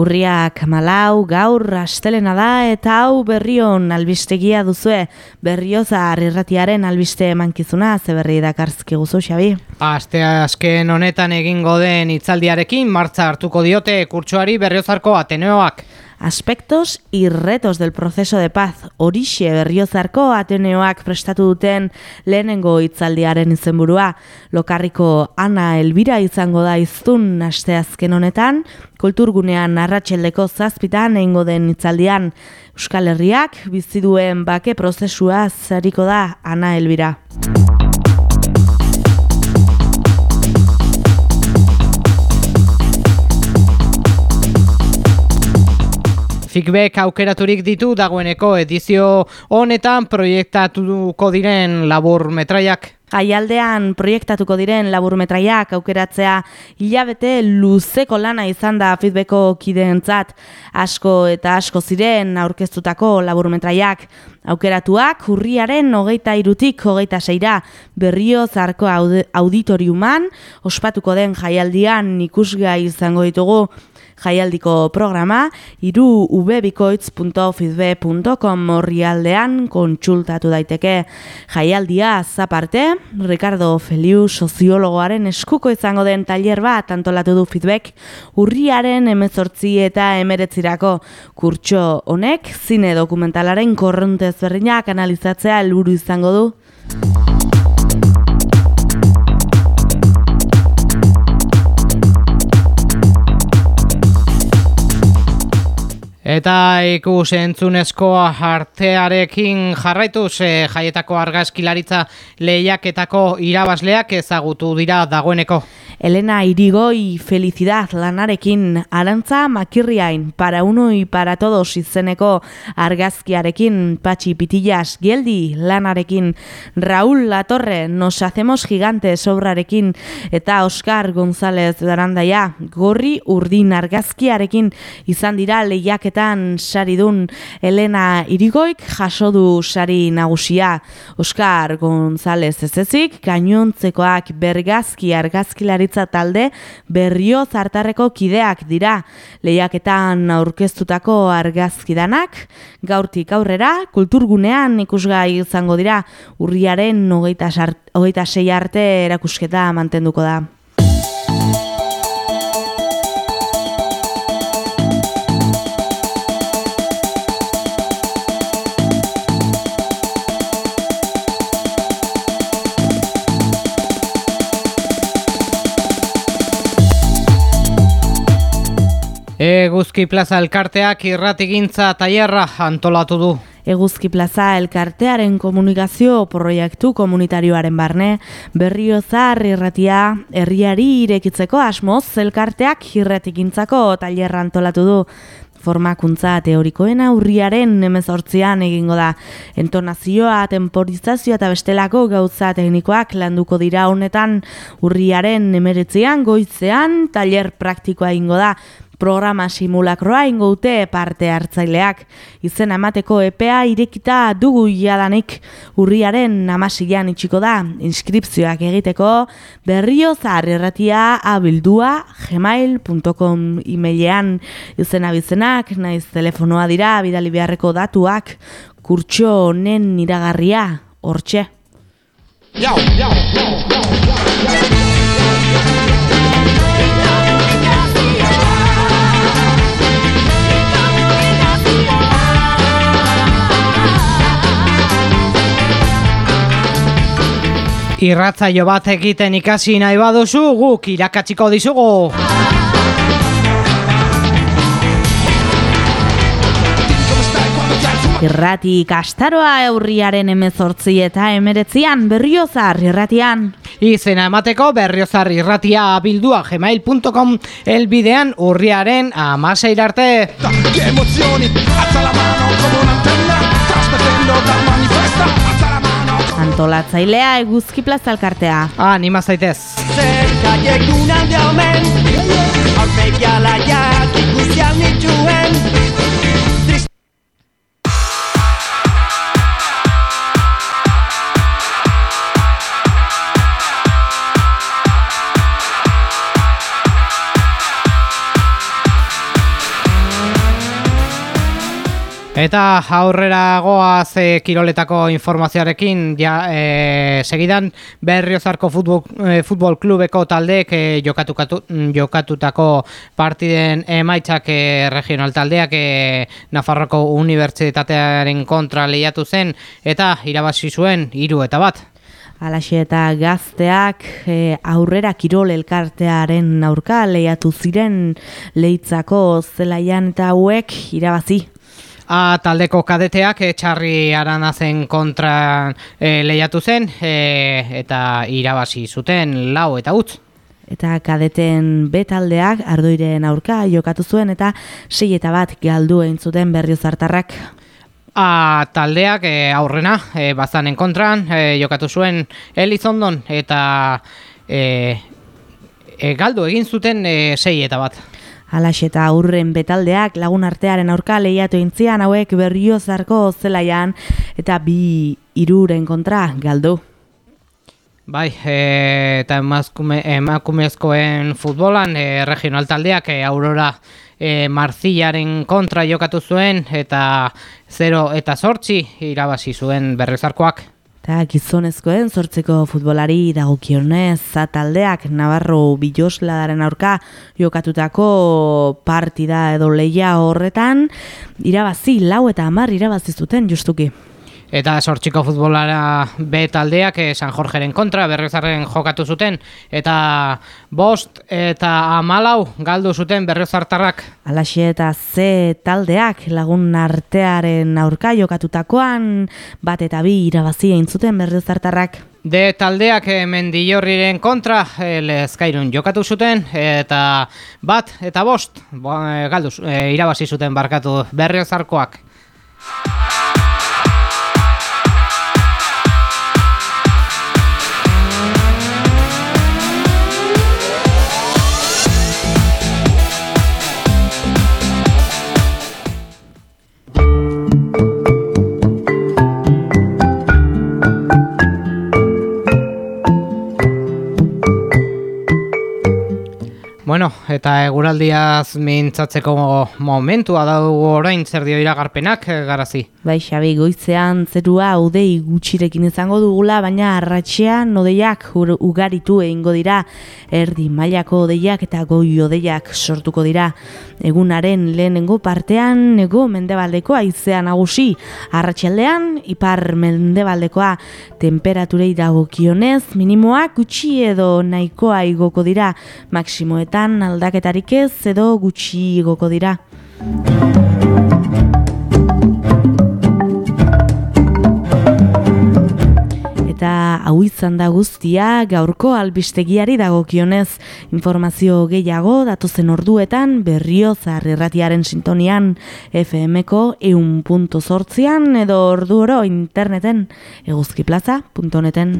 Urriak malau, gaur, astelena da, eta hau berrion albistegia duzue, berrioza irratiaren albiste mankizuna, ze berri dakarzki guzu, Xabi? Aste azken honetan egingo den itzaldiarekin, martza hartuko diote kurtsuari berriozarko Ateneoak. Aspectos y retos del proceso de paz. Horixe berriozarko Ateneoak prestatu duten lehenengo itzaldiaren izenburua. Lokarriko Ana Elbira izango da iztun asteazken honetan, kulturgunean arratxeldeko zazpitan egingo den itzaldian. Euskal Herriak biziduen bake prozesua zariko da Ana Elbira. Fikbek aukeraturik ditu dagoeneko edizio honetan proiektatuko diren labur metraiak. Jaialdean proiektatuko diren laburmetraiak aukeratzea hilabete luzeko lana izan da feedbacko kideentzat. Asko eta asko ziren aurkeztutako laburmetraiak. Aukeratuak urriaren hogeita irutik hogeita seira. Berrio zarko auditoriuman ospatuko den jaialdian ikusgai izango ditugu jaialdiko programa iru ubebikoitz.fizbe.com horri aldean kontsultatu daiteke jaialdia zaparte, Ricardo Feliu soziologoaren eskuko izango den tailer bat antolatu du feedback urriaren emezortzi eta emeretzirako kurtso honek zine dokumentalaren korrontez berriak analizatzea helburu izango du. Eta ikus entzunezko artearekin jarraituz e, jaietako argazkilaritza lehiaketako irabazleak ezagutu dira dagoeneko. Elena Irigoi felicidad lanarekin arantza makirriain para uno y para todos izeneko argazkiarekin patxi pitillas geldi lanarekin Raúl Latorre nos hacemos gigantes obrarekin eta Oscar González Darandaia gorri urdin argazkiarekin izan dira lehiaketa honetan saridun Elena Irigoik jaso du sari nagusia. Oskar González ezezik, gainontzekoak bergazki argazkilaritza talde berrio zartarreko kideak dira. Lehiaketan aurkeztutako argazkidanak, gaurtik aurrera, kulturgunean ikusgai izango dira, urriaren hogeita sei arte erakusketa mantenduko da. Eguzki Plaza elkarteak irratigintza tailerra antolatu du. Eguzki Plaza elkartearen komunikazio proiektu komunitarioaren barne, berriozar irratia herriari irekitzeko asmoz elkarteak irratigintzako tailerra antolatu du. Formakuntza teorikoena urriaren emezortzian egingo da. Entonazioa, temporizazioa eta bestelako gauza teknikoak landuko dira honetan urriaren emeretzean goizean taller praktikoa egingo da programa simulakroa ingoute parte hartzaileak. Izen amateko EPA irekita dugu jadanik urriaren amasian itxiko da. Inskripzioak egiteko berrio erratia abildua gmail.com emailean izen abizenak, naiz telefonoa dira, bidali beharreko datuak, kurtxo honen iragarria, hortxe. Jau, jau, jau, jau, jau, Irratzaio bat egiten ikasi nahi baduzu guk irakatsiko dizugu. Irrati kastaroa eurriaren emezortzi eta emeretzian berriozar irratian. Izena emateko berriozar irratia bildua gmail.com elbidean urriaren amaseir arte. Antolatzailea eguzki plazalkartea. Ah, nima zaitez. Zer kaiekun alde omen, aurpegiala jak ikusian nituen, Eta aurrera goaz e, kiroletako informazioarekin ja, e, segidan berriozarko futbol, e, futbol klubeko taldeek e, jokatutako partiden emaitzak e, regional taldeak e, Nafarroko Unibertsitatearen kontra lehiatu zen eta irabazi zuen hiru eta bat. Alaxe eta gazteak e, aurrera kirol elkartearen aurka lehiatu ziren lehitzako zelaian eta hauek irabazi. A taldeko kadeteak etxarri aranazen kontra e, lehiatu zen e, eta irabazi zuten lau eta utz. Eta kadeten betaldeak ardoiren aurka jokatu zuen eta sei eta bat galdu egin zuten berriozartarrak. A taldeak e, aurrena e, bazanen kontran e, jokatu zuen Elizondon eta e, e, galdu egin zuten e, sei eta bat. Alax eta aurren betaldeak lagun artearen aurka lehiatu intzian hauek berriozarko zelaian eta bi iruren kontra galdu. Bai, e, eta emakumezkoen futbolan e, regional taldeak e, aurora e, marzillaren kontra jokatu zuen eta 0 eta sortzi irabazi zuen berrezarkoak. Eta gizonezkoen sortzeko futbolari dagokionez taldeak Navarro Bilosladaren aurka jokatutako partida edo leia horretan irabazi lau eta hamar irabazi zuten justuki. Eta sortxiko futbolara B taldeak eh, San Jorgeren kontra berrezarren jokatu zuten. Eta bost eta amalau galdu zuten berrezartarrak. Alaxe eta Z taldeak lagun artearen aurka jokatutakoan bat eta bi irabazi zuten berrezartarrak. D taldeak eh, mendillorriren kontra eh, lezkairun jokatu zuten eta bat eta bost galdu, irabazi zuten barkatu berrezarkoak. Bueno, eta eguraldiaz mintzatzeko momentua dugu orain zer dio iragarpenak, eh, garazi? Bai, Xabi, goizean zerua udei gutxirekin izango dugula, baina arratxean odeiak ugaritu egingo dira, erdi mailako odeiak eta goi odeiak sortuko dira. Egunaren lehenengo partean, nego mendebaldeko aizean nagusi, arratxaldean, ipar mendebaldekoa temperaturei dagokionez, minimoak gutxi edo nahikoa igoko dira, maksimoetan aldaketarik ez edo gutxi igoko dira. Eta hau izan da guztia gaurko albistegiari dagokionez informazio gehiago datozen orduetan berriozar erratiaren sintonian FM-ko eun punto edo ordu oro interneten eguzkiplaza.neten.